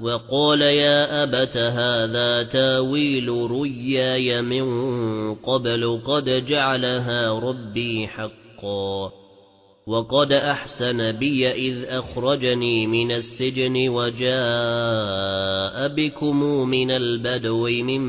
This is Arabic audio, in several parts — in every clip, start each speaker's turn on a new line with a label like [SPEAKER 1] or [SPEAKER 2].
[SPEAKER 1] وقال يا أبت هذا تاويل رياي من قبل قد جعلها ربي حقا وقد أحسن بي إذ أخرجني من السجن وجاء بكم من البدو من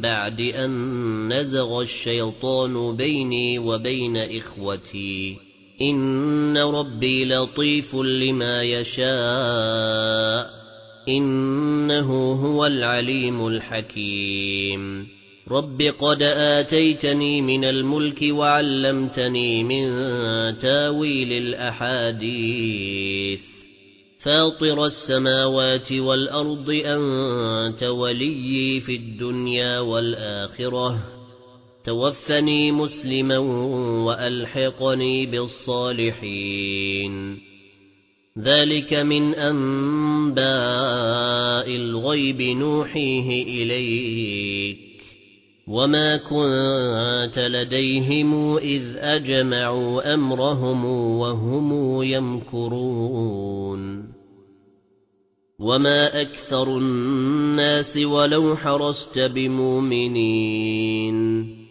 [SPEAKER 1] بعد أن نزغ الشيطان بيني وبين إخوتي إن ربي لطيف لما يشاء إِنَّهُ هُوَ الْعَلِيمُ الْحَكِيمُ رَبِّ قَدْ آتَيْتَنِي مِنَ الْمُلْكِ وَعَلَّمْتَنِي مِنْ تَأْوِيلِ الْأَحَادِيثِ فَاطِرَ السَّمَاوَاتِ وَالْأَرْضِ أَنْتَ وَلِيِّي فِي الدُّنْيَا وَالْآخِرَةِ توفني مسلما وألحقني بالصالحين ذلك من أنباء الغيب نوحيه إليك وما كنت لديهم إذ أجمعوا أمرهم وهم يمكرون وما أكثر الناس ولو حرست بمؤمنين